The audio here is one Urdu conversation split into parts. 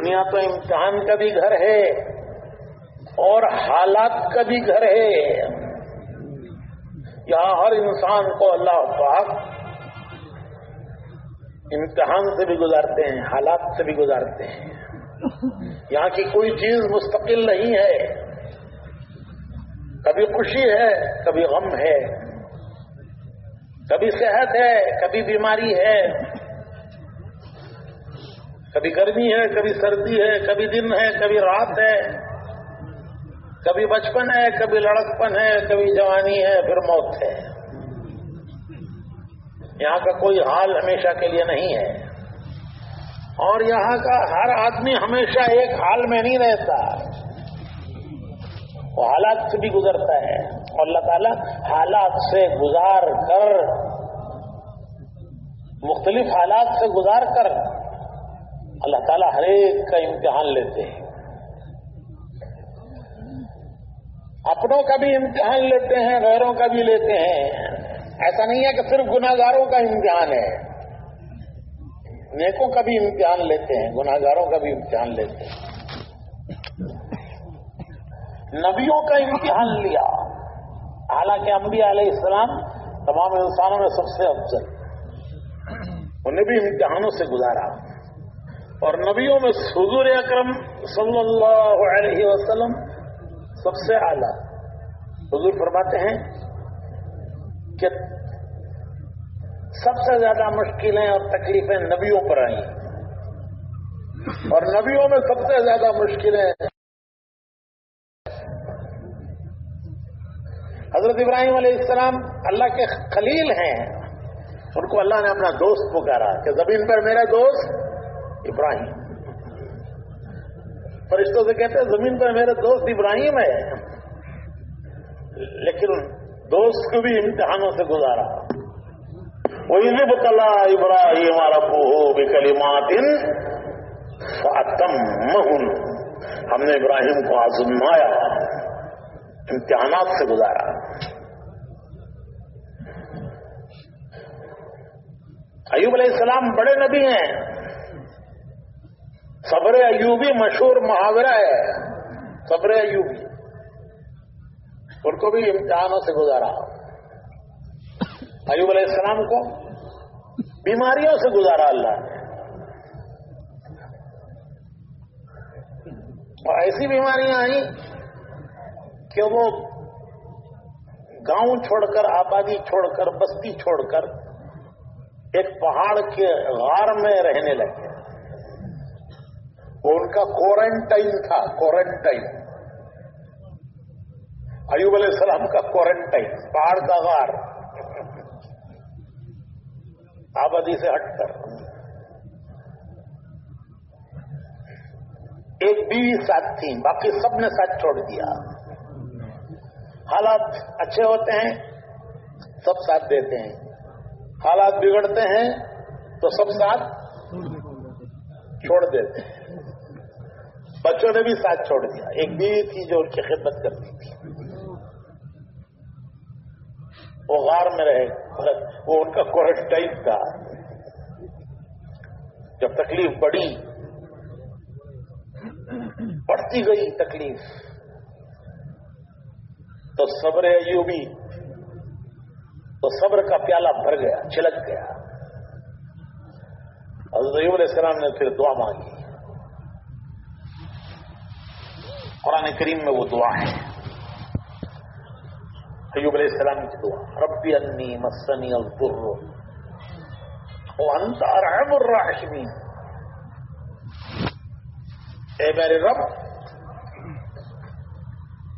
دنیا تو امتحان کا بھی گھر ہے اور حالات کا بھی گھر ہے۔ یہاں ہر انسان کو اللہ پاک امتحان سے بھی گزارتے ہیں، حالات سے بھی گزارتے ہیں۔ یہاں کی کوئی چیز مستقل نہیں ہے۔ کبھی خوشی ہے، کبھی غم ہے۔ کبھی صحت ہے، کبھی بیماری ہے۔ کبھی گرمی ہے، کبھی سردی ہے، کبھی دن ہے، کبھی رات ہے، کبھی بچپن ہے، کبھی لڑکپن ہے، کبھی جوانی ہے، پھر موت ہے۔ یہاں کا کوئی حال ہمیشہ کے لیے نہیں ہے۔ اور یہاں کا ہر آدمی ہمیشہ ایک حال میں نہیں رہتا۔ وہ حالات سے بھی گزرتا ہے۔ اور اللہ تعالیٰ حالات سے گزار کر، مختلف حالات سے گزار کر اللہ تعالیٰ ہر ایک کا امتحان لیتے ہیں۔ اپنوں کا بھی امتحان لیتے ہیں، غیروں کا بھی لیتے ہیں۔ ایسا نہیں ہے کہ صرف گناگاروں کا امتحان ہے۔ نیکوں کا بھی امتحان لیتے ہیں گناگاروں کا بھی امتحان لیتے ہیں۔ نبیوں کا امتحان لیا۔ حالانکہ انبیاء علیہ السلام تمام انسانوں میں سب سے افضل۔ انہیں بھی امتحانوں سے گزارا۔ اور نبیوں میں حضور اکرم صلی اللہ علیہ وسلم سب سے اعلیٰ۔ حضور فرماتے ہیں کہ سب سے زیادہ مشکلیں اور تکلیفیں نبیوں پر آئیں۔ اور نبیوں میں سب سے زیادہ مشکلیں۔ حضرت ابراہیم علیہ السلام اللہ کے خلیل ہیں۔ ان کو اللہ نے اپنا دوست پکارا کہ زمین پر میرا دوست ابراہیم۔ فرشتوں سے کہتے ہیں، زمین پر میرا دوست ابراہیم ہے۔ لیکن دوست کو بھی امتحانوں سے گزارا۔ وہی بھی بتلا ابراہیم ربو کلیمات فاتم مہن ہم نے ابراہیم کو آزمایا، امتحانات سے گزارا۔ ایوب علیہ السلام بڑے نبی ہیں۔ صبر ایوبی مشہور محاورہ ہے۔ صبر ایوبی۔ ان کو بھی امتحانوں سے گزارا۔ ایوب علیہ السلام کو بیماریوں سے گزارا اللہ نے۔ اور ایسی بیماریاں آئیں کہ وہ گاؤں چھوڑ کر، آبادی چھوڑ کر، بستی چھوڑ کر، ایک پہاڑ کے غار میں رہنے لگے۔ وہ ان کا کوارنٹائن تھا کوارنٹائن ایوب علیہ السلام کا کوارنٹائن پہاڑ کا غار. آبادی سے ہٹ کر. ایک بیوی ساتھ تھی باقی سب نے ساتھ چھوڑ دیا. حالات اچھے ہوتے ہیں، سب ساتھ دیتے ہیں. حالات بگڑتے ہیں، تو سب ساتھ چھوڑ دیتے ہیں. بچوں نے بھی ساتھ چھوڑ دیا۔ ایک بیوی تھی جو ان کی خدمت کرتی تھی۔ وہ غار میں رہے۔ وہ ان کا کوارنٹائن تھا۔ جب تکلیف بڑی بڑھتی گئی تکلیف۔ تو صبر ایوبی، تو صبر کا پیالہ بھر گیا، چھلک گیا۔ حضرت ایوب علیہ السلام نے پھر دعا مانگی۔ قرآن کریم میں وہ دعا ہے۔ ایوب علیہ السلام کی دعا، ربی انی مسنی الضر وانت ارحم الراحمین اے میرے رب،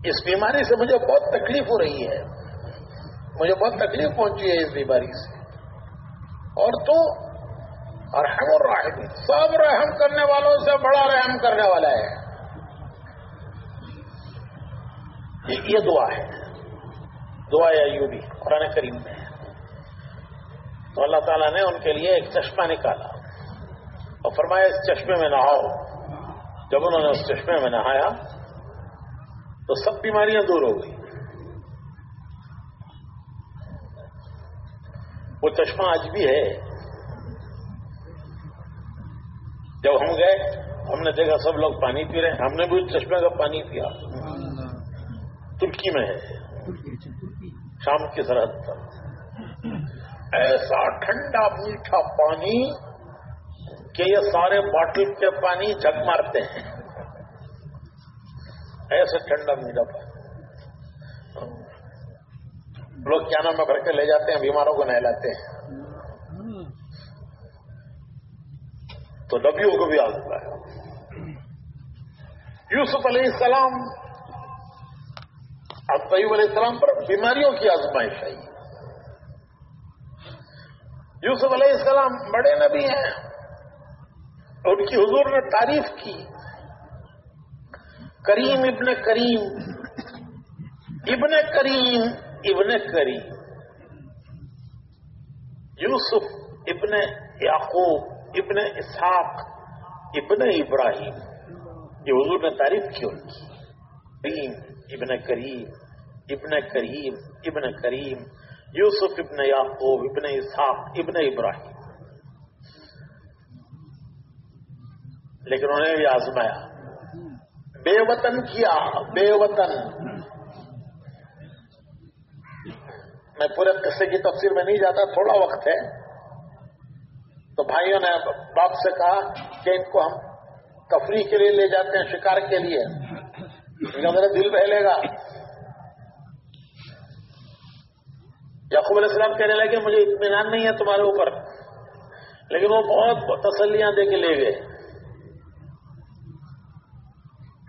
اس بیماری سے مجھے بہت تکلیف ہو رہی ہے۔ مجھے بہت تکلیف پہنچی ہے اس بیماری سے۔ اور تو ارحم الراحمین، سب رحم کرنے والوں سے بڑا رحم کرنے والا ہے۔ یہ دعا ہے۔ دعا ایوبی قرآن کریم میں۔ تو اللہ تعالیٰ نے ان کے لیے ایک چشمہ نکالا۔ اور فرمایا، اس چشمے میں نہاؤ۔ جب انہوں نے اس چشمے میں نہایا، تو سب بیماریاں دور ہو گئی وہ چشمہ آج بھی ہے۔ جب ہم گئے، ہم نے دیکھا سب لوگ پانی پی رہے ہیں۔ ہم نے بھی اس چشمے کا پانی پیا۔ ترکی میں ہے۔ شام کی سرحد پر۔ ایسا ٹھنڈا میٹھا پانی کہ یہ سارے باٹل کے پانی جھک مارتے ہیں۔ ایسا ٹھنڈا میٹھا پانی۔ لوگ کیا نام میں بھر کے لے جاتے ہیں، بیماروں کو نہلاتے ہیں۔ تو نبیوں کو بھی آزما ہے۔ یوسف علیہ السلام اب طیب علیہ السلام پر بیماریوں کی آزمائش آئی۔ یوسف علیہ السلام بڑے نبی ہیں۔ ان کی حضور نے تعریف کی۔ کریم ابن کریم۔ ابن کریم ابن کریم۔ یوسف ابن یعقوب، ابن اسحاق، ابن ابراہیم۔ یہ حضور نے تعریف کی ان کی۔ کریم، ابن کریم۔ ابن کریم ابن کریم، یوسف ابن یعقوب، ابن اسحاق، ابن ابراہیم۔ لیکن انہوں نے بھی آزمایا۔ بے وطن کیا بے وطن میں پورے قصے کی تفسیر میں نہیں جاتا، تھوڑا وقت ہے۔ تو بھائیوں نے باپ سے کہا کہ ان کو ہم تفریح کے لیے لے جاتے ہیں، شکار کے لیے۔ میرا دل بہلے گا۔ یعقوب علیہ السلام کہنے لگے، مجھے اطمینان نہیں ہے تمہارے اوپر۔ لیکن وہ بہت تسلیاں دے کے لے گئے۔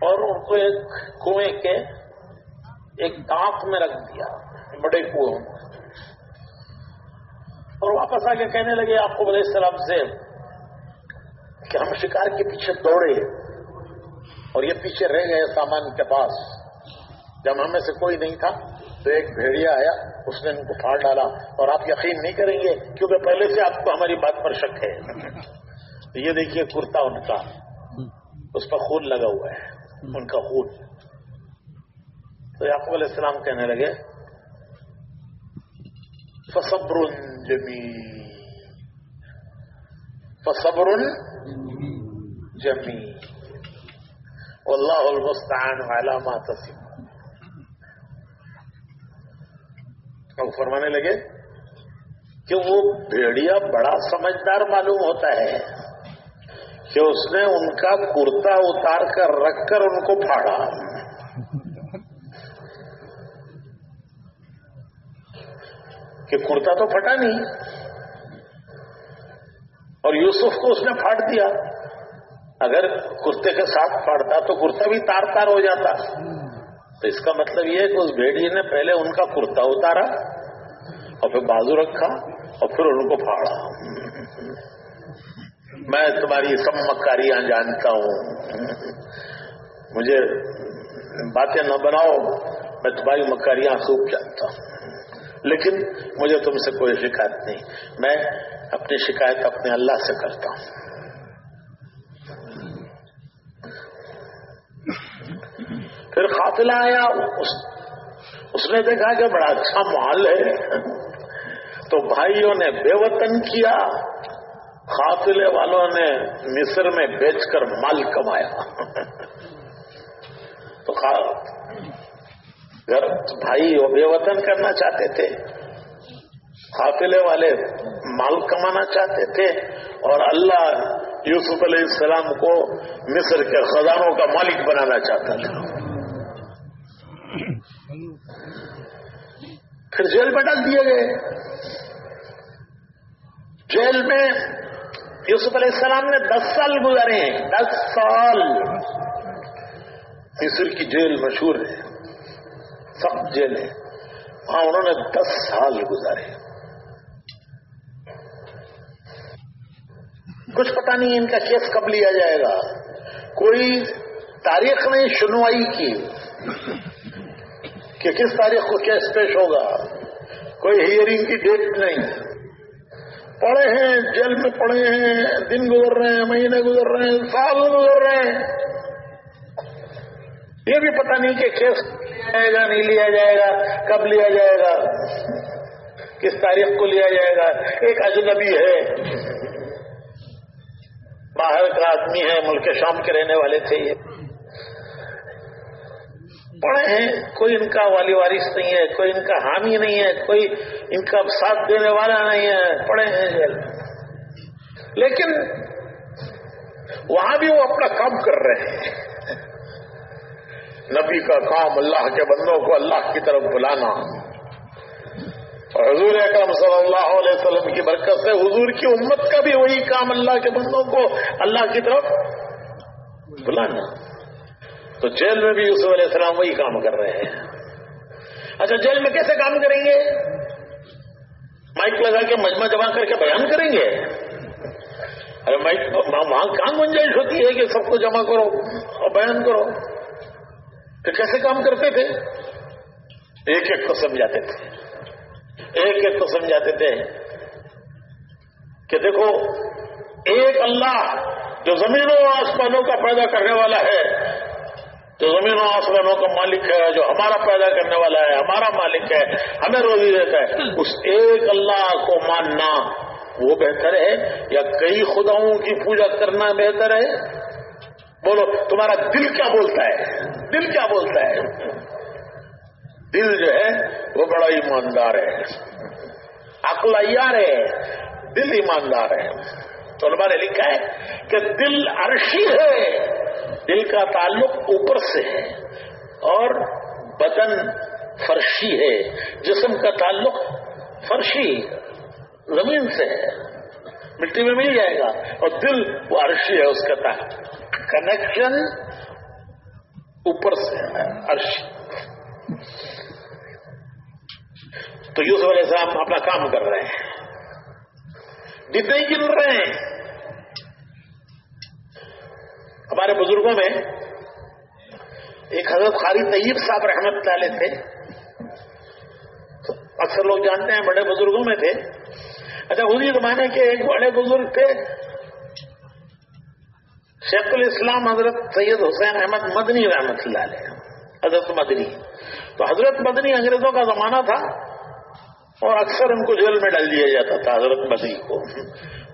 اور ان کو ایک کنویں کے ایک دانت میں رکھ دیا، بڑے کنویں۔ اور واپس آ کے کہنے لگے آپ کو علیہ السلام سے کہ ہم شکار کے پیچھے دوڑے اور یہ پیچھے رہ گئے سامان کے پاس۔ جب ہمیں سے کوئی نہیں تھا تو ایک بھیڑیا آیا۔ اس نے ان کو پھاڑ ڈالا اور آپ یقین نہیں کریں گے کیونکہ پہلے سے آپ کو ہماری بات پر شک ہے۔ یہ دیکھیے کرتا ان کا۔ اس پر خون لگا ہوا ہے۔ ان کا خون۔ تو یعقوب علیہ السلام کہنے لگے فصبر جمی فصبر جمی واللہ المستعان على ما تصف اب فرمانے لگے کہ وہ بھیڑیا بڑا سمجھدار معلوم ہوتا ہے کہ اس نے ان کا کرتا اتار کر رکھ کر ان کو پھاڑا۔ کہ کرتا تو پھٹا نہیں۔ اور یوسف کو اس نے پھاٹ دیا۔ اگر کرتے کے ساتھ پھاڑتا تو کرتا بھی تار تار ہو جاتا۔ تو اس کا مطلب یہ ہے کہ اس بھیڑی نے پہلے ان کا کرتا اتارا اور پھر بازو رکھا اور پھر ان کو پھاڑا۔ میں تمہاری سب مکاریاں جانتا ہوں۔ مجھے باتیں نہ بناؤ، میں تمہاری مکاریاں خوب جانتا ہوں۔ لیکن مجھے تم سے کوئی شکایت نہیں، میں اپنی شکایت اپنے اللہ سے کرتا ہوں۔ پھر قافلہ آیا، اس اس نے دیکھا کہ بڑا اچھا محل ہے۔ تو بھائیوں نے بے وطن کیا قافلے والوں نے مصر میں بیچ کر مال کمایا۔ تو گھر بھائی وہ بے وطن کرنا چاہتے تھے۔ قافلے والے مال کمانا چاہتے تھے اور اللہ یوسف علیہ السلام کو مصر کے خزانوں کا مالک بنانا چاہتا تھا۔ پھر جیل میں ڈال دیے گئے۔ جیل میں یوسف علیہ السلام نے دس سال گزارے ہیں۔ دس سال۔ مصر کی جیل مشہور ہے۔ سب جیلیں وہاں انہوں نے دس سال گزارے۔ کچھ پتا نہیں ان کا کیس کب لیا جائے گا۔ کوئی تاریخ نہیں سنوائی کی۔ کہ کس تاریخ کو کیس پیش ہوگا؟ کوئی ہیئرنگ کی ڈیٹ نہیں۔ پڑے ہیں، جیل میں پڑے ہیں، دن گزر رہے ہیں، مہینے گزر رہے ہیں، سال گزر رہے ہیں۔ یہ بھی پتہ نہیں کہ کیس جائے گا، نہیں لیا جائے گا، کب لیا جائے گا، کس تاریخ کو لیا جائے گا۔ ایک اجنبی ہے۔ باہر کا آدمی ہے، ملک شام کے رہنے والے تھے یہ۔ پڑھے ہیں، کوئی ان کا والی وارث نہیں ہے، کوئی ان کا حامی نہیں ہے، کوئی ان کا ساتھ دینے والا نہیں ہے، پڑھے ہیں جیل لیکن وہاں بھی وہ اپنا کام کر رہے ہیں۔ نبی کا کام اللہ کے بندوں کو اللہ کی طرف بلانا۔ اور حضور اکرم صلی اللہ علیہ وسلم کی برکت سے حضور کی امت کا بھی وہی کام اللہ کے بندوں کو اللہ کی طرف بلانا۔ تو جیل میں بھی یوسف علیہ السلام وہی کام کر رہے ہیں۔ اچھا جیل میں کیسے کام کریں گے؟ مائک لگا کے مجمع جمع کر کے بیان کریں گے؟ ارے مائک، وہاں کہاں گنجائش ہوتی ہے کہ سب کو جمع کرو اور بیان کرو؟ تو کیسے کام کرتے تھے؟ ایک ایک کو سمجھاتے تھے۔ ایک ایک کو سمجھاتے تھے کہ دیکھو، ایک اللہ جو زمینوں و آسمانوں کا پیدا کرنے والا ہے جو زمین و آسمانوں کا مالک ہے، جو ہمارا پیدا کرنے والا ہے، ہمارا مالک ہے، ہمیں روزی دیتا ہے۔ اس ایک اللہ کو ماننا وہ بہتر ہے، یا کئی خداؤں کی پوجا کرنا بہتر ہے؟ بولو، تمہارا دل کیا بولتا ہے؟ دل کیا بولتا ہے؟ دل جو ہے، وہ بڑا ایماندار ہے۔ عقل ایار ہے، دل ایماندار ہے۔ تو نے لکھا ہے کہ دل عرشی ہے۔ دل کا تعلق اوپر سے ہے اور بدن فرشی ہے، جسم کا تعلق فرشی زمین سے ہے۔ مٹی میں مل جائے گا اور دل وہ عرشی ہے، اس کا کنیکشن اوپر سے ہے عرشی تو یوسف علیہ السلام اپنا کام کر رہے ہیں۔ جتنے ہی گن رہے ہیں ہمارے بزرگوں میں ایک حضرت خاری طیب صاحب رحمت علیہ تھے۔ اکثر لوگ جانتے ہیں بڑے بزرگوں میں تھے۔ اچھا اسی زمانے کے ایک بڑے بزرگ تھے۔ شیخ الاسلام حضرت سید حسین احمد مدنی رحمت اللہ علیہ، حضرت مدنی۔ تو حضرت مدنی انگریزوں کا زمانہ تھا اور اکثر ان کو جیل میں ڈال دیا جاتا تھا، حضرت مدنی کو۔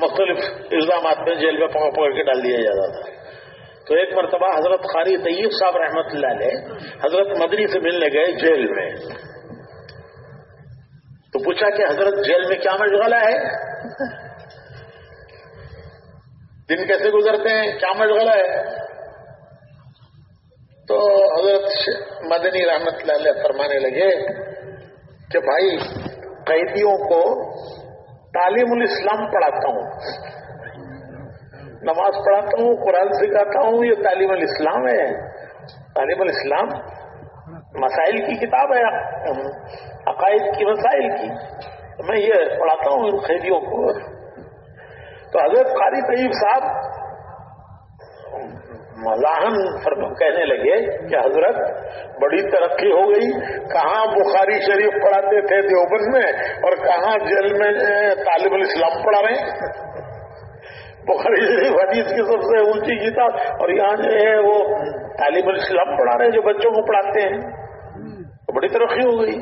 مختلف الزامات میں جیل میں پکڑ پکڑ کے ڈال دیا جاتا تھا۔ تو ایک مرتبہ حضرت خاری طیب صاحب رحمت اللہ علیہ حضرت مدنی سے ملنے گئے جیل میں۔ تو پوچھا کہ حضرت جیل میں کیا مشغلہ ہے؟ دن کیسے گزرتے ہیں؟ کیا مشغلہ ہے؟ تو حضرت مدنی رحمت اللہ علیہ فرمانے لگے کہ بھائی قیدیوں کو تعلیم الاسلام پڑھاتا ہوں۔ نماز پڑھاتا ہوں، قرآن سکھاتا ہوں، یہ تعلیم الاسلام ہے۔ تعلیم الاسلام مسائل کی کتاب ہے۔ عقائد کی مسائل کی۔ میں یہ پڑھاتا ہوں ان قیدیوں کو۔ تو حضرت قاری طیب صاحب مزاحم کہنے لگے کہ حضرت، بڑی ترقی ہو گئی۔ کہاں بخاری شریف پڑھاتے تھے دیوبند میں اور کہاں جیل میں طالب الاسلام پڑھا رہے ہیں؟ بخاری شریف حدیث کی سب سے اونچی کتاب اور یہاں جو ہے وہ طالب الاسلام پڑھا رہے ہیں جو بچوں کو پڑھاتے ہیں۔ تو بڑی ترقی ہو گئی۔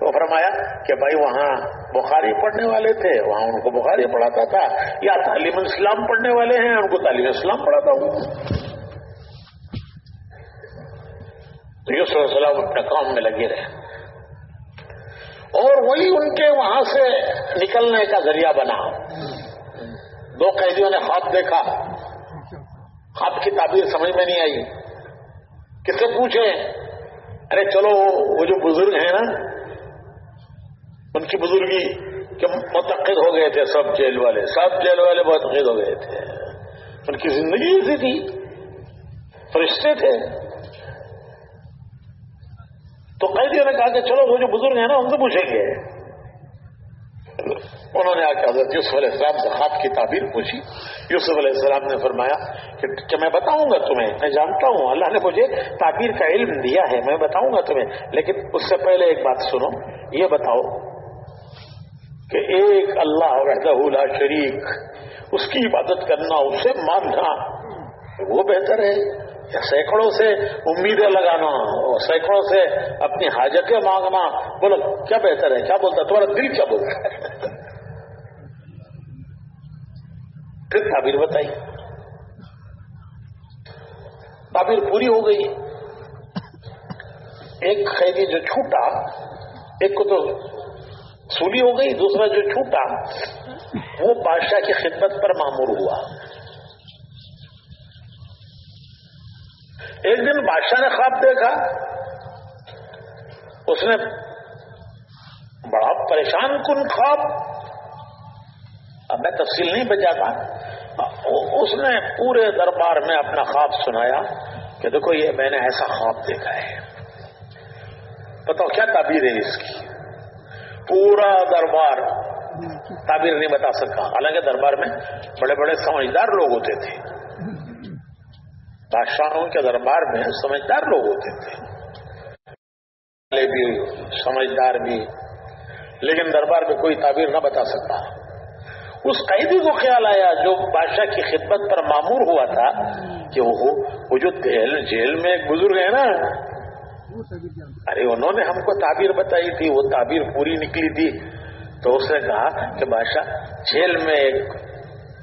تو فرمایا کہ بھائی وہاں بخاری پڑھنے والے تھے، وہاں ان کو بخاری پڑھاتا تھا، یا تعلیم الاسلام پڑھنے والے ہیں، ان کو تعلیم اسلام پڑھاتا ہوں۔ تو یہ السلام اپنے کام میں لگے رہے۔ اور وہی ان کے وہاں سے نکلنے کا ذریعہ بنا۔ دو قیدیوں نے خواب دیکھا۔ خواب کی تعبیر سمجھ میں نہیں آئی۔ کس سے پوچھے ارے چلو، وہ جو بزرگ ہیں نا، ان کی بزرگی کے متقد ہو گئے تھے سب جیل والے۔ سب جیل والے متقد ہو گئے تھے۔ ان کی زندگی ایسی تھی۔ فرشتے تھے۔ تو قیدیوں نے کہا کہ چلو، وہ جو بزرگ ہیں نا، ان سے پوچھیں گے۔ انہوں نے آ کے حضرت یوسف علیہ السلام سے خواب کی تعبیر پوچھی۔ یوسف علیہ السلام نے فرمایا کہ میں بتاؤں گا تمہیں، میں جانتا ہوں، اللہ نے مجھے تعبیر کا علم دیا ہے، میں بتاؤں گا تمہیں۔ لیکن اس سے پہلے ایک بات سنو، یہ بتاؤ کہ ایک اللہ وحدہ لا شریک، اس کی عبادت کرنا، اسے ماننا، وہ بہتر ہے۔ یا سینکڑوں سے امیدیں لگانا، اور سینکڑوں سے اپنی حاجتیں مانگنا، بولو، کیا بہتر ہے؟ کیا بولتا؟ تمہارا دل کیا بولتا ہے؟ پھر تعبیر بتائی۔ تعبیر پوری ہو گئی۔ ایک قیدی جو چھوٹا، ایک کو تو سولی ہو گئی، دوسرا جو چھوٹا، وہ بادشاہ کی خدمت پر معمور ہوا۔ ایک دن بادشاہ نے خواب دیکھا۔ اس نے بڑا پریشان کن خواب۔ میں تفصیل نہیں بچاتا۔ اس نے پورے دربار میں اپنا خواب سنایا کہ دیکھو یہ میں نے ایسا خواب دیکھا ہے۔ بتاؤ کیا تعبیر ہے اس کی؟ پورا دربار تعبیر نہیں بتا سکا۔ حالانکہ دربار میں بڑے بڑے سمجھدار لوگ ہوتے تھے۔ بادشاہوں کے دربار میں سمجھدار لوگ ہوتے تھے۔ بھی سمجھدار بھی۔ لیکن دربار میں کوئی تعبیر نہ بتا سکتا۔ اس قیدی کو خیال آیا جو بادشاہ کی خدمت پر معمور ہوا تھا کہ وہ جو جیل میں گزر گئے نا۔ ارے انہوں نے ہم کو تعبیر بتائی تھی، وہ تعبیر پوری نکلی تھی۔ تو اس نے کہا کہ بادشاہ، جیل میں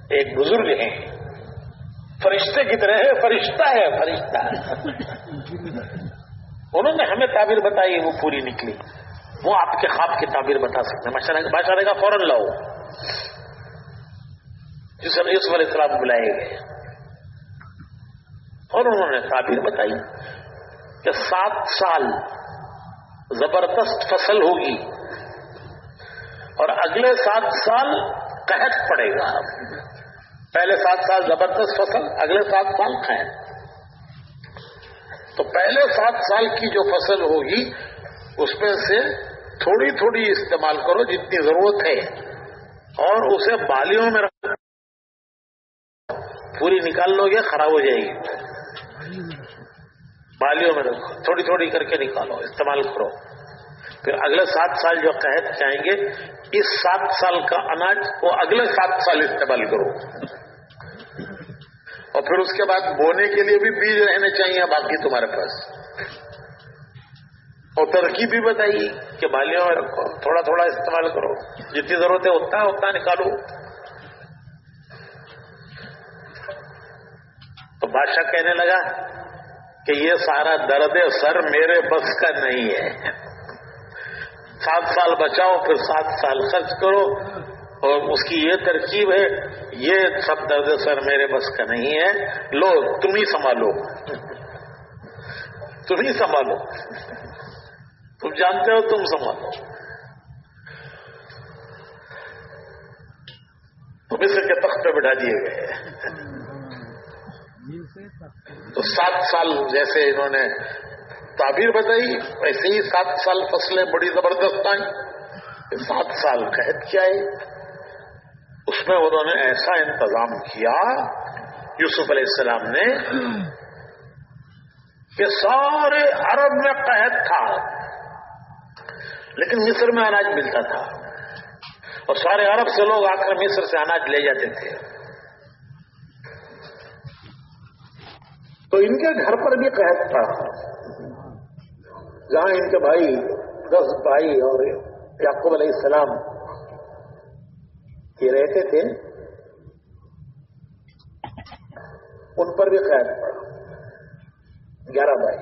ایک بزرگ ہیں۔ فرشتے کی طرح ہے، فرشتہ ہے، فرشتہ۔ انہوں نے ہمیں تعبیر بتائی، وہ پوری نکلی۔ وہ آپ کے خواب کی تعبیر بتا سکتے ہیں۔ بادشاہ نے کہا، فوراً لاؤ۔ جسے اس پر اسلام بلائے گئے اور انہوں نے تعبیر بتائی کہ سات سال زبردست فصل ہوگی اور اگلے سات سال قحط پڑے گا۔ پہلے سات سال زبردست فصل، اگلے سات سال قحط۔ تو پہلے سات سال کی جو فصل ہوگی، اس میں سے تھوڑی تھوڑی استعمال کرو جتنی ضرورت ہے اور اسے بالیوں میں رکھ پوری نکال لو گے، خراب ہو جائے گی۔ بالیوں میں رکھو، تھوڑی تھوڑی کر کے نکالو، استعمال کرو۔ پھر اگلے سات سال جو قحط چاہیں گے، اس سات سال کا اناج وہ اگلے سات سال استعمال کرو۔ اور پھر اس کے بعد بونے کے لیے بھی بیج رہنے چاہیے باقی تمہارے پاس۔ اور ترکیب بھی بتائیے کہ بالیوں میں رکھو، تھوڑا تھوڑا استعمال کرو۔ جتنی ضرورت ہے اتنا اتنا نکالو۔ بادشاہ کہنے لگا کہ یہ سارا درد سر میرے بس کا نہیں ہے۔ سات سال بچاؤ، پھر سات سال خرچ کرو۔ اور اس کی یہ ترکیب ہے، یہ سب درد سر میرے بس کا نہیں ہے۔ لو، تم ہی سنبھالو۔ تم ہی سنبھالو۔ تم جانتے ہو، تم سنبھالو۔ تم اسے کے تخت پہ بٹھا دیے گئے۔ تو سات سال جیسے انہوں نے تعبیر بتائی ویسے ہی سات سال فصلیں بڑی زبردست آئیں سات سال قید کیا ہے۔ اس میں انہوں نے ایسا انتظام کیا، یوسف علیہ السلام نے، کہ سارے عرب میں قید تھا۔ لیکن مصر میں اناج ملتا تھا۔ اور سارے عرب سے لوگ آ کر مصر سے اناج لے جاتے تھے۔ تو ان کے گھر پر بھی قید تھا۔ جہاں ان کے بھائی، دس بھائی اور یعقوب علیہ السلام کے رہتے تھے، ان پر بھی قید پڑا۔ گیارہ بھائی۔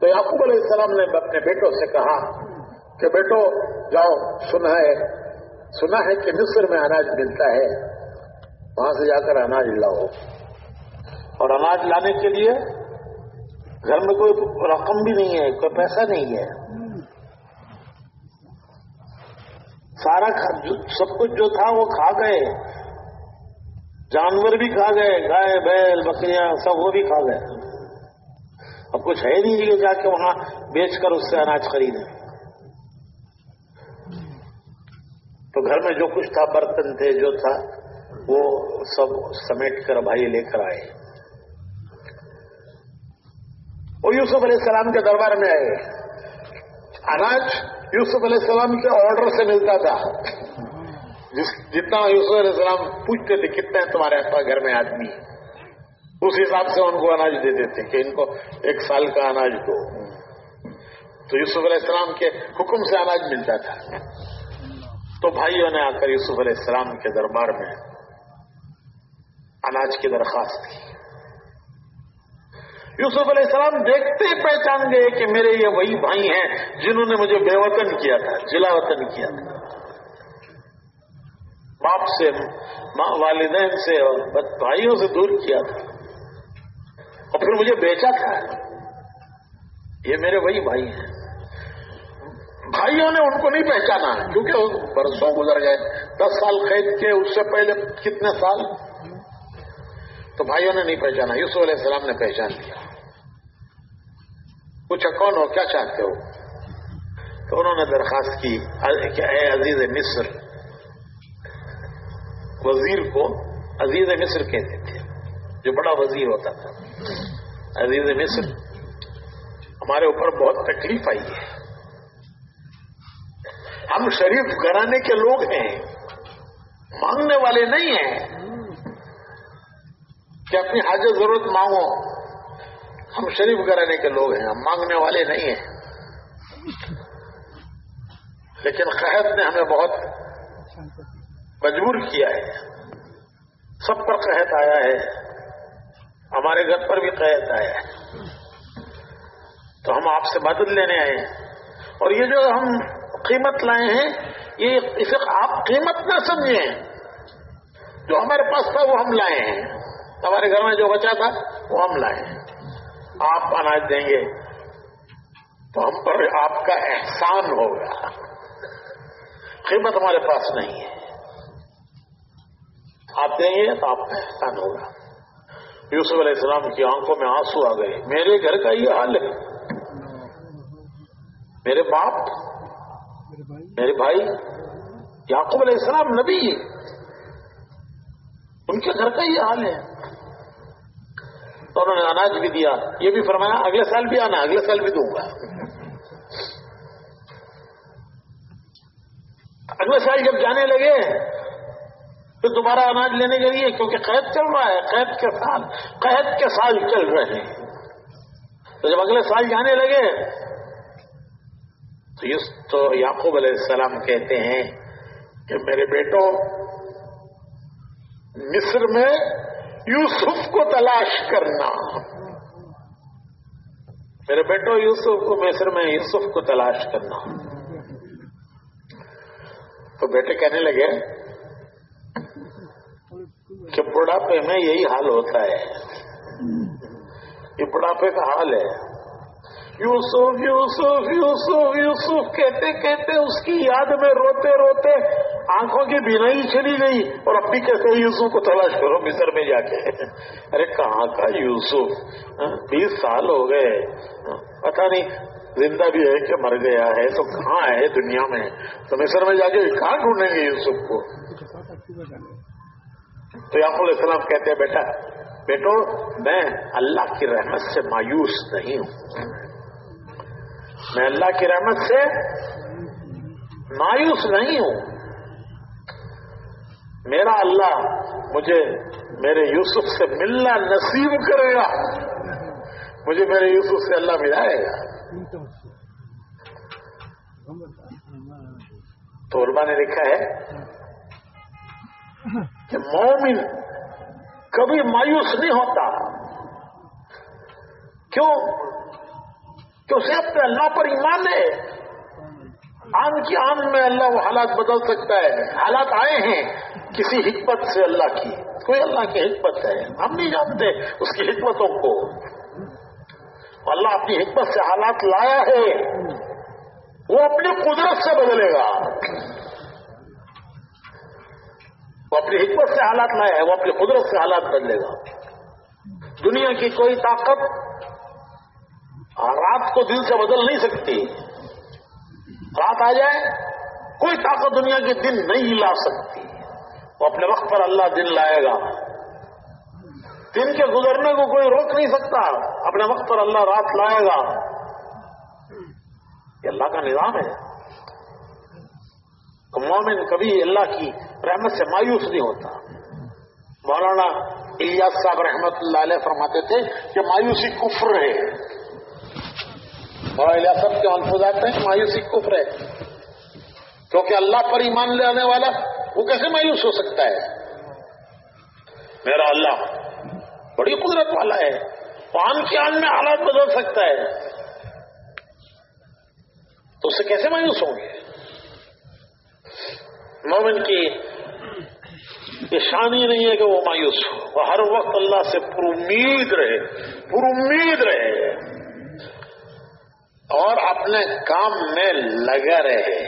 تو یعقوب علیہ السلام نے اپنے بیٹوں سے کہا کہ بیٹو، جاؤ سنا ہے سنا ہے کہ مصر میں اناج ملتا ہے۔ وہاں سے جا کر اناج لاؤ۔ اور اناج لانے کے لیے گھر میں کوئی رقم بھی نہیں ہے، کوئی پیسہ نہیں ہے۔ سارا سب کچھ جو تھا وہ کھا گئے۔ جانور بھی کھا گئے، گائے، بیل، بکریاں سب وہ بھی کھا گئے۔ اب کچھ ہے نہیں کہ جا کے وہاں بیچ کر اس سے اناج خریدے۔ تو گھر میں جو کچھ تھا، برتن تھے، جو تھا وہ سب سمیٹ کر بھائی لے کر آئے۔ وہ یوسف علیہ السلام کے دربار میں آئے۔ اناج یوسف علیہ السلام کے آرڈر سے ملتا تھا۔ جس جتنا یوسف علیہ السلام پوچھتے تھے کتنے تمہارے گھر میں آدمی اس حساب سے ان کو اناج دے دیتے کہ ان کو ایک سال کا اناج دو۔ تو یوسف علیہ السلام کے حکم سے اناج ملتا تھا۔ تو بھائیوں نے آ کر یوسف علیہ السلام کے دربار میں اناج کی درخواست کی۔ یوسف علیہ السلام دیکھتے ہی پہچان گئے کہ میرے یہ وہی بھائی ہیں جنہوں نے مجھے بے وطن کیا تھا، جلا وطن کیا تھا۔ باپ سے والدین سے اور بھائیوں سے دور کیا تھا۔ اور پھر مجھے بیچا تھا۔ یہ میرے وہی بھائی ہیں۔ بھائیوں نے ان کو نہیں پہچانا، کیونکہ برسوں گزر گئے۔ دس سال قید کے اس سے پہلے کتنے سال؟ تو بھائیوں نے نہیں پہچانا، یوسف علیہ السلام نے پہچان لیا۔ پوچھا، کون ہو؟ کیا چاہتے ہو؟ تو انہوں نے درخواست کی کہ اے عزیز مصر وزیر کو عزیز مصر کہتے تھے، جو بڑا وزیر ہوتا تھا۔ عزیز مصر، ہمارے اوپر بہت تکلیف آئی ہے۔ ہم شریف گھرانے کے لوگ ہیں، مانگنے والے نہیں ہیں۔ کہ اپنی حاجت ضرورت مانگو۔ ہم شریف گھرانے کے لوگ ہیں، ہم مانگنے والے نہیں ہیں۔ لیکن قحط نے ہمیں بہت مجبور کیا ہے۔ سب پر قحط آیا ہے۔ ہمارے گھر پر بھی قحط آیا ہے۔ تو ہم آپ سے مدد لینے آئے ہیں۔ اور یہ جو ہم قیمت لائے ہیں، یہ اسے آپ قیمت نہ سمجھیں۔ جو ہمارے پاس تھا، وہ ہم لائے ہیں۔ ہمارے گھر میں جو بچا تھا وہ ہم لائے آپ اناج دیں گے۔ تو ہم پر آپ کا احسان ہوگا قیمت ہمارے پاس نہیں ہے۔ آپ دیں گے تو آپ کا احسان ہوگا۔ یوسف علیہ السلام کی آنکھوں میں آنسو آ گئے۔ میرے گھر کا یہ حال ہے۔ میرے باپ، میرے بھائی، یعقوب علیہ السلام نبی۔ ان کے گھر کا یہ حال ہے۔ تو انہوں نے اناج بھی دیا۔ یہ بھی فرمایا، اگلے سال بھی آنا، اگلے سال بھی دوں گا۔ اگلے سال جب جانے لگے، تو دوبارہ اناج لینے کے لیے، کیونکہ قید چل رہا ہے قید کے سال قید کے سال چل رہے ہیں۔ تو جب اگلے سال جانے لگے، تو یہ تو یعقوب علیہ السلام کہتے ہیں کہ میرے بیٹوں مصر میں یوسف کو تلاش کرنا۔ میرے بیٹو، یوسف کو مصر میں یوسف کو تلاش کرنا۔ تو بیٹے کہنے لگے کہ بڑھاپے میں یہی حال ہوتا ہے۔ یہ بڑھاپے کا حال ہے۔ یوسف یوسف یوسف یوسف کہتے کہتے اس کی یاد میں روتے روتے آنکھوں کی بینائی چلی گئی اور اب بھی کہتے یوسف کو تلاش کرو، مصر میں جا کے۔ ارے، کہاں کا یوسف؟ ہاں، بیس سال ہو گئے۔ ہاں، پتا نہیں، زندہ بھی ہے کہ مر گیا ہے، تو کہاں ہے دنیا میں؟ تو مصر میں جا کے کہاں ڈھونڈیں گے یوسف کو؟ تو یعقوب علیہ السلام کہتے ہیں، بیٹا، بیٹو، میں اللہ کی رحمت سے مایوس نہیں ہوں۔ میں اللہ کی رحمت سے مایوس نہیں ہوں۔ میرا اللہ مجھے میرے یوسف سے ملنا نصیب کرے گا۔ مجھے میرے یوسف سے اللہ ملائے گا۔ تو علماء نے لکھا ہے کہ مومن کبھی مایوس نہیں ہوتا۔ کیوں؟ کہ اسے اپنے اللہ پر ایمان ہے آن کی آن میں اللہ وہ حالات بدل سکتا ہے۔ حالات آئے ہیں کسی حکمت سے اللہ کی۔ کوئی اللہ کی حکمت ہے۔ ہم نہیں جانتے اس کی حکمتوں کو۔ اللہ اپنی حکمت سے حالات لایا ہے۔ وہ اپنی قدرت سے بدلے گا۔ وہ اپنی حکمت سے حالات لایا ہے، وہ اپنی قدرت سے حالات بدلے گا۔ دنیا کی کوئی طاقت رات کو دن سے بدل نہیں سکتی۔ رات آ جائے، کوئی طاقت دنیا کے دن نہیں لا سکتی۔ وہ اپنے وقت پر اللہ دن لائے گا۔ دن کے گزرنے کو کوئی روک نہیں سکتا۔ اپنے وقت پر اللہ رات لائے گا۔ یہ اللہ کا نظام ہے۔ مومن کبھی اللہ کی رحمت سے مایوس نہیں ہوتا۔ مولانا الیاس صاحب رحمت اللہ علیہ فرماتے تھے کہ مایوسی کفر ہے۔ ہاں، سب کے الفظات ہیں، مایوسی کفر ہے۔ کیونکہ اللہ پر ایمان لانے والا، وہ کیسے مایوس ہو سکتا ہے؟ میرا اللہ بڑی قدرت والا ہے۔ پان کی آن میں حالات بدل سکتا ہے۔ تو اسے کیسے مایوس ہوں گے؟ مومن کی یہ شان ہی نہیں ہے کہ وہ مایوس ہو۔ وہ ہر وقت اللہ سے پر امید رہے پر امید رہے۔ اور اپنے کام میں لگا رہے۔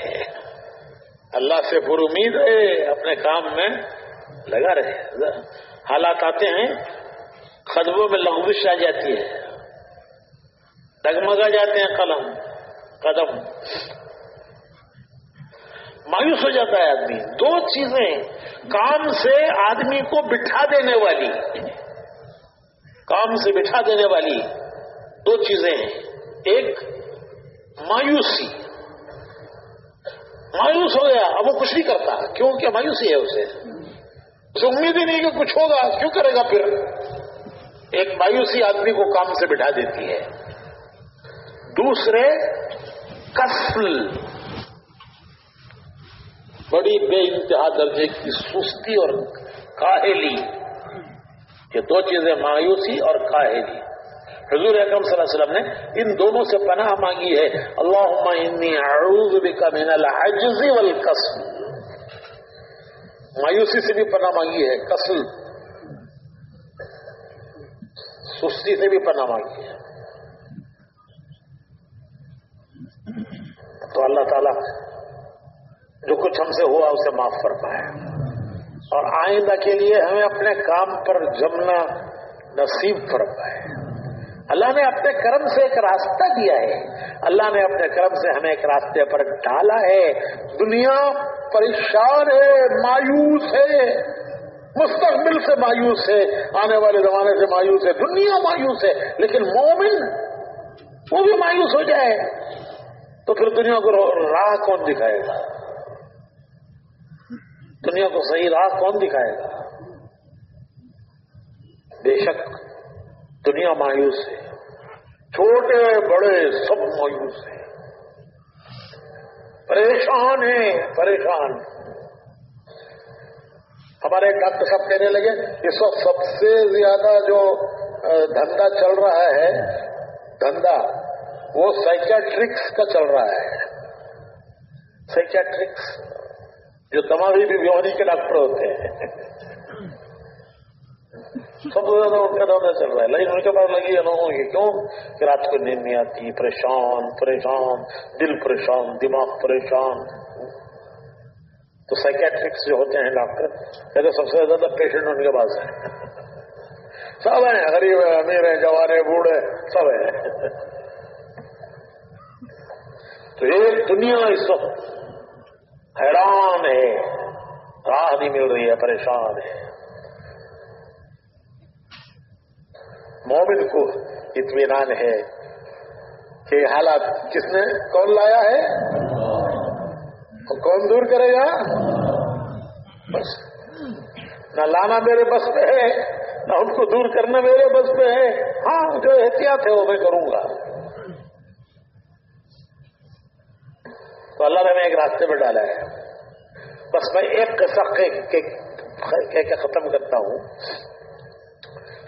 اللہ سے پر امید رہے اپنے کام میں لگا رہے۔ حالات آتے ہیں، قدموں میں لغوش آ جاتی ہے۔ ڈگمگا جاتے ہیں قلم، قدم۔ مایوس ہو جاتا ہے آدمی۔ دو چیزیں کام سے آدمی کو بٹھا دینے والی۔ کام سے بٹھا دینے والی دو چیزیں ایک مایوسی۔ مایوس ہو گیا، اب وہ کچھ نہیں کرتا۔ کیوں کیا مایوسی ہے اسے۔ اسے امید ہی نہیں کہ کچھ ہوگا، کیوں کرے گا پھر؟ ایک مایوسی آدمی کو کام سے بٹھا دیتی ہے۔ دوسرے کسل بڑی بے انتہا درجے کی سستی اور کاہلی۔ یہ دو چیزیں مایوسی اور کاہلی۔ حضور اکرم صلی اللہ علیہ وسلم نے ان دونوں سے پناہ مانگی ہے۔ اللہ انی اعوذ بک من العجز والکسل۔ مایوسی سے بھی پناہ مانگی ہے، کسل۔ سستی سے بھی پناہ مانگی ہے۔ تو اللہ تعالیٰ جو کچھ ہم سے ہوا اسے معاف کرتا ہے اور آئندہ کے لیے ہمیں اپنے کام پر جمنا نصیب فرمائے۔ اللہ نے اپنے کرم سے ایک راستہ دیا ہے۔ اللہ نے اپنے کرم سے ہمیں ایک راستے پر ڈالا ہے۔ دنیا پریشان ہے، مایوس ہے۔ مستقبل سے مایوس ہے، آنے والے زمانے سے مایوس ہے۔ دنیا مایوس ہے، لیکن مومن وہ بھی مایوس ہو جائے۔ تو پھر دنیا کو راہ کون دکھائے گا؟ دنیا کو صحیح راہ کون دکھائے گا؟ بے شک۔ دنیا مایوس ہے۔ چھوٹے بڑے سب مایوس ہیں۔ پریشان ہیں، پریشان۔ ہمارے ڈاکٹر صاحب کہنے لگے اس وقت سب سے زیادہ جو دھندا چل رہا ہے، دھندا، وہ سائکیٹرکس کا چل رہا ہے۔ سائکیٹرکس جو تمام بھی بیماری کے ڈاکٹر ہوتے ہیں۔ سب سے زیادہ ان کا چل رہا ہے۔ لیکن ان کے پاس لگی ہے لوگوں کی کیوں؟ کہ رات کو نیند نہیں آتی، پریشان پریشان، دل پریشان، دماغ پریشان۔ تو سائکیٹرکس جو ہوتے ہیں ڈاکٹر، کہتے سب سے زیادہ پیشنٹ ان کے پاس ہیں۔ سب ہیں، غریب ہے امیر ہیں، جوان ہے بوڑھے سب ہیں۔ تو ایک دنیا اس وقت حیران ہے راہ نہیں مل رہی ہے، پریشان ہے مومن کو اطمینان ہے کہ حالات کس نے کون لایا ہے؟ کون دور کرے گا؟ بس۔ نہ لانا میرے بس پہ ہے، نہ ان کو دور کرنا میرے بس پہ ہے۔ ہاں جو احتیاط ہے وہ میں کروں گا۔ تو اللہ نے ایک راستے میں ڈالا ہے۔ بس میں ایک قصہ کہہ کے ختم کرتا ہوں۔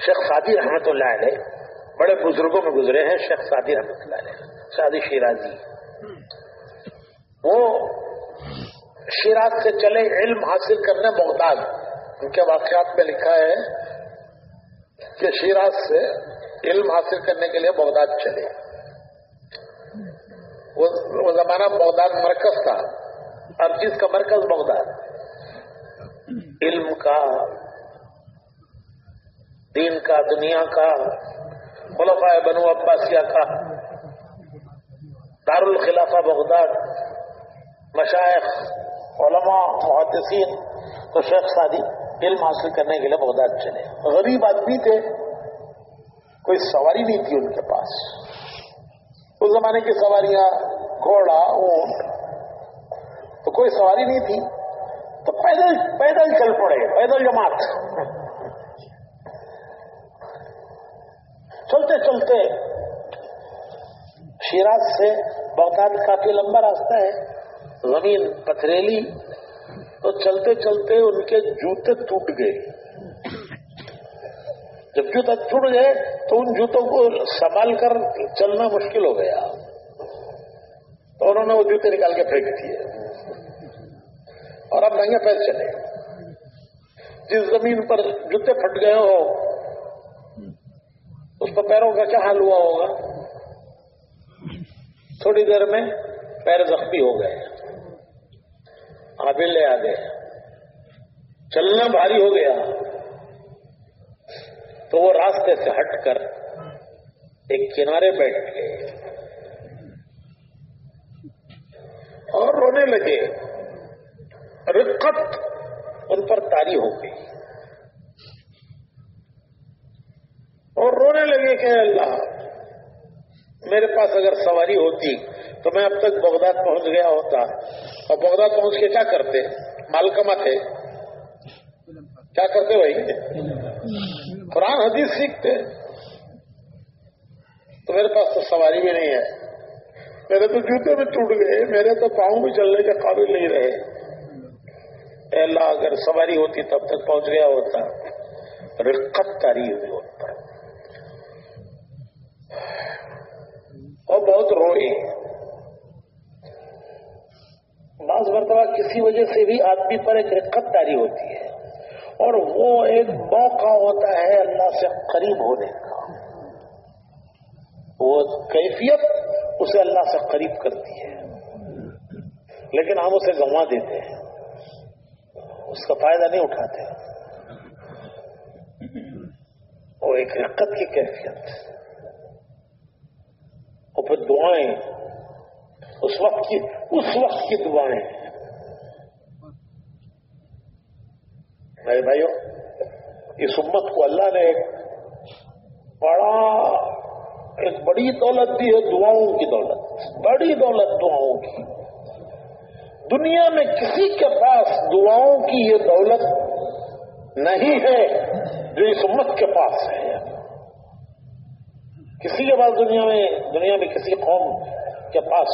شیخ سعدی رحمت اللہ علیہ بڑے بزرگوں میں گزرے ہیں، شیخ سعدی رحمت اللہ علیہ، سعدی شیرازی۔ وہ شیراز سے چلے علم حاصل کرنے محتاج ان کے واقعات میں لکھا ہے کہ شیراز سے علم حاصل کرنے کے لیے بغداد چلے۔ وہ زمانہ بغداد مرکز تھا ہر چیز کا مرکز بغداد۔ علم کا دین کا، دنیا کا خلفاء بنو عباسیہ کا دار الخلافہ بغداد مشائق علماء، محدثین، تو شیخ سادی علم حاصل کرنے کے لیے بغداد چلے۔ غریب آدمی تھے، کوئی سواری نہیں تھی ان کے پاس۔ اس زمانے کی سواریاں، گھوڑا، اونٹ، تو کوئی سواری نہیں تھی۔ تو پیدل پیدل چل پڑے، پیدل جماعت۔ چلتے چلتے شیراز سے بغداد کافی لمبا راستہ ہے، زمین پتھریلی، تو چلتے چلتے ان کے جوتے ٹوٹ گئے۔ جب جوتا چھوٹ گئے تو ان جوتوں کو سنبھال کر چلنا مشکل ہو گیا۔ تو انہوں نے وہ جوتے نکال کے پھینک دیے۔ اور اب ننگے پیر چلے۔ جس زمین پر جوتے پھٹ گئے ہو اس پر پیروں کا کیا حال ہوا ہوگا؟ تھوڑی دیر میں پیر زخمی ہو گئے۔ آبے آ گئے۔ چلنا بھاری ہو گیا۔ تو وہ راستے سے ہٹ کر ایک کنارے بیٹھ گئے۔ اور رونے لگے۔ رقت ان پر تاری ہو گئی۔ اور رونے لگے کہ اللہ، میرے پاس اگر سواری ہوتی تو میں اب تک بغداد پہنچ گیا ہوتا۔ اور بغداد پہنچ کے کیا کرتے؟ مالکما تھے کیا کرتے بھائی؟ قرآن، حدیث سیکھتے۔ تو میرے پاس تو سواری بھی نہیں ہے۔ میرے تو جوتے بھی ٹوٹ گئے۔ میرے تو پاؤں بھی چلنے کے قابل نہیں رہے۔ اے اللہ، اگر سواری ہوتی تب تک پہنچ گیا ہوتا۔ رقت تاری ہوئی ہوتا اور بہت روئے بعض مرتبہ کسی وجہ سے بھی آدمی پر ایک رقت تاری ہوتی ہے۔ اور وہ ایک موقع ہوتا ہے اللہ سے قریب ہونے کا۔ وہ کیفیت اسے اللہ سے قریب کرتی ہے۔ لیکن ہم اسے گنوا دیتے ہیں۔ اس کا فائدہ نہیں اٹھاتے۔ وہ ایک رقت کی کیفیت۔ پھر دعائیں اس وقت کی اس وقت کی دعائیں۔ میرے بھائیو، اس امت کو اللہ نے ایک بڑا ایک بڑی دولت دی ہے دعاؤں کی دولت۔ بڑی دولت دعاؤں کی۔ دنیا میں کسی کے پاس دعاؤں کی یہ دولت نہیں ہے جو اس امت کے پاس ہے۔ کسی کے پاس دنیا میں دنیا میں کسی قوم کے پاس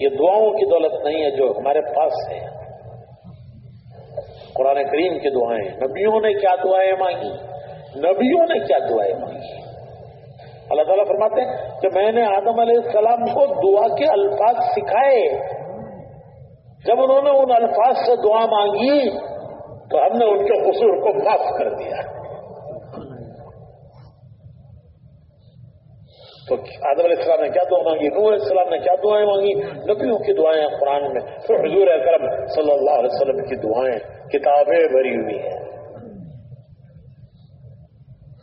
یہ دعاؤں کی دولت نہیں ہے جو ہمارے پاس ہے۔ قرآن کریم کی دعائیں۔ نبیوں نے کیا دعائیں مانگی؟ نبیوں نے کیا دعائیں مانگی؟ اللہ تعالیٰ فرماتے ہیں کہ میں نے آدم علیہ السلام کو دعا کے الفاظ سکھائے۔ جب انہوں نے ان الفاظ سے دعا مانگی تو ہم نے ان کے قصور کو معاف کر دیا۔ تو آدم علیہ السلام نے کیا دعا مانگی؟ نور علیہ السلام نے کیا دعائیں مانگی؟ نبیوں کی دعائیں قرآن میں۔ تو حضور اکرم صلی اللہ علیہ وسلم کی دعائیں کتابیں بھری ہوئی ہیں۔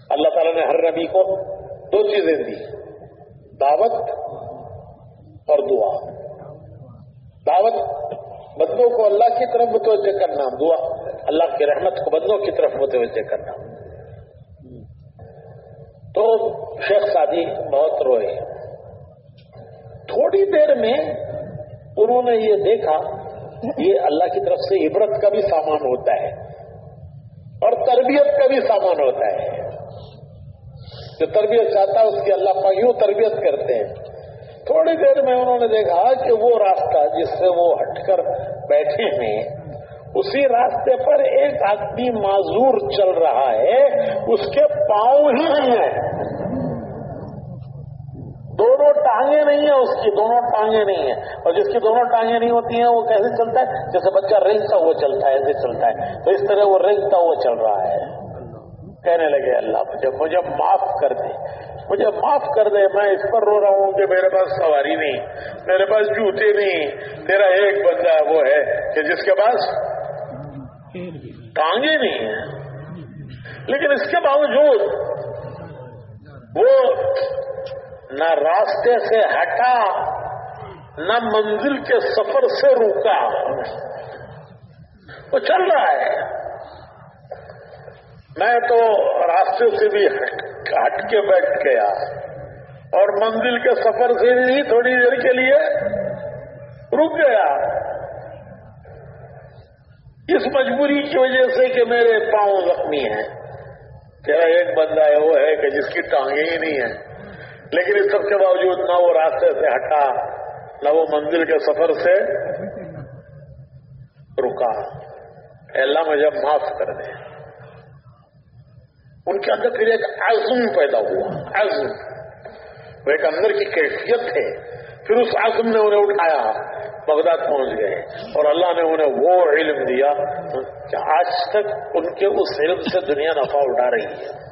اللہ تعالیٰ نے ہر نبی کو دو چیزیں دی۔ دعوت اور دعا۔ دعوت، بندوں کو اللہ کی طرف متوجہ کرنا۔ دعا، اللہ کی رحمت کو بندوں کی طرف متوجہ کرنا۔ تو شیخ سادی بہت روئے۔ تھوڑی دیر میں انہوں نے یہ دیکھا یہ اللہ کی طرف سے عبرت کا بھی سامان ہوتا ہے اور تربیت کا بھی سامان ہوتا ہے۔ جو تربیت چاہتا ہے اس کی اللہ پاک یوں تربیت کرتے ہیں۔ تھوڑی دیر میں انہوں نے دیکھا کہ وہ راستہ جس سے وہ ہٹ کر بیٹھے ہیں اسی راستے پر ایک آدمی معذور چل رہا ہے، اس کے پاؤں ہی نہیں ہے دونوں ٹانگیں نہیں ہیں اس کی، دونوں ٹانگیں نہیں ہیں۔ اور جس کی دونوں ٹانگیں نہیں ہوتی ہیں، وہ کیسے چلتا ہے؟ جیسے بچہ رنگتا ہوا چلتا ہے، ایسے چلتا ہے۔ تو اس طرح وہ رنگتا ہوا چل رہا ہے۔ کہنے لگے، اللہ، مجھے مجھے معاف کر دے۔ مجھے معاف کر دے، میں اس پر رو رہا ہوں کہ میرے پاس سواری نہیں، میرے پاس جوتے نہیں۔ تیرا ایک بندہ وہ ہے کہ جس کے پاس ٹانگیں نہیں ہیں۔ لیکن اس کے باوجود وہ نہ راستے سے ہٹا، نہ منزل کے سفر سے روکا۔ وہ چل رہا ہے۔ میں تو راستے سے بھی ہٹ کے بیٹھ گیا۔ اور منزل کے سفر سے بھی تھوڑی دیر کے لیے رک گیا۔ اس مجبوری کی وجہ سے کہ میرے پاؤں زخمی ہیں۔ تیرا ایک بندہ ہے، وہ ہے کہ جس کی ٹانگیں ہی نہیں ہیں۔ لیکن اس سب کے باوجود نہ وہ راستے سے ہٹا، نہ وہ منزل کے سفر سے رکا۔ اللہ، مجھے معاف کر دے۔ ان کے اندر پھر ایک عزم پیدا ہوا۔ عزم۔ وہ ایک اندر کی کیفیت ہے پھر اس عزم نے انہیں اٹھایا۔ بغداد پہنچ گئے اور اللہ نے انہیں وہ علم دیا کہ آج تک ان کے اس علم سے دنیا نفع اٹھا رہی ہے۔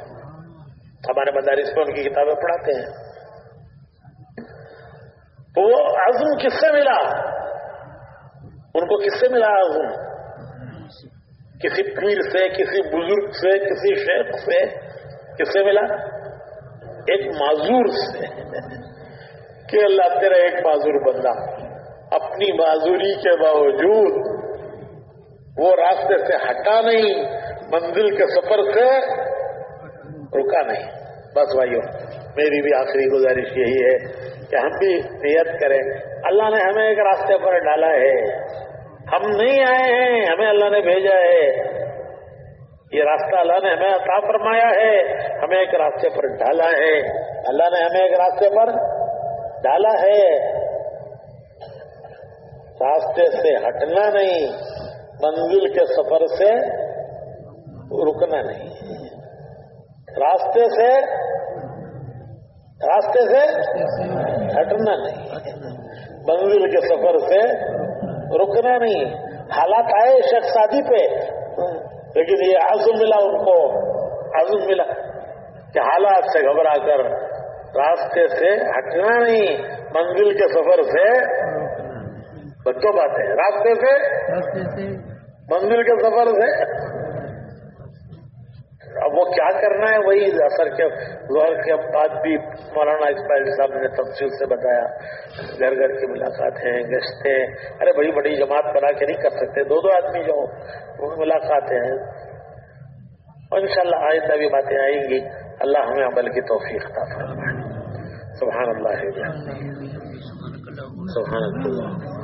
ہمارے مدارس پہ ان کی کتابیں پڑھاتے ہیں۔ تو وہ عزم کس سے ملا؟ ان کو کس سے ملا عزم؟ کسی پیر سے، کسی بزرگ سے، کسی شیخ سے کس سے ملا؟ ایک معذور سے کہ اللہ تیرا ایک معذور بندہ۔ اپنی معذوری کے باوجود وہ راستے سے ہٹا نہیں، منزل کے سفر سے رکا نہیں۔ بس بھائیو، میری بھی آخری گزارش یہی ہے کہ ہم بھی نیت کریں۔ اللہ نے ہمیں ایک راستے پر ڈالا ہے۔ ہم نہیں آئے ہیں، ہمیں اللہ نے بھیجا ہے۔ یہ راستہ اللہ نے ہمیں عطا فرمایا ہے۔ ہمیں ایک راستے پر ڈالا ہے۔ اللہ نے ہمیں ایک راستے پر ڈالا ہے۔ راستے سے ہٹنا نہیں، منزل کے سفر سے رکنا نہیں۔ راستے سے راستے سے ہٹنا نہیں۔ منزل کے سفر سے رکنا نہیں۔ حالات آئے شخص شادی پہ، لیکن یہ عزم ملا ان کو۔ عزم ملا کہ حالات سے گھبرا کر راستے سے ہٹنا نہیں، منزل کے سفر سے بچوں بات ہے۔ راستے سے منزل کے سفر سے۔ اب وہ کیا کرنا ہے؟ وہی اثر کے ظہر کے بعد بھی مولانا اسماعیل صاحب نے تفصیل سے بتایا۔ گھر گھر کی ملاقاتیں گشتیں ارے بڑی بڑی جماعت بنا کے نہیں کر سکتے۔ دو دو آدمی جو ملاقاتیں ہیں۔ ان شاء اللہ آئندہ بھی باتیں آئیں گی۔ اللہ ہمیں عمل کی توفیق تھا سبحان اللہ۔ سبحان اللہ۔